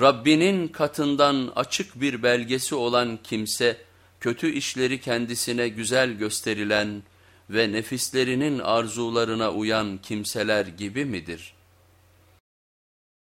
Rabbinin katından açık bir belgesi olan kimse, kötü işleri kendisine güzel gösterilen ve nefislerinin arzularına uyan kimseler gibi midir?''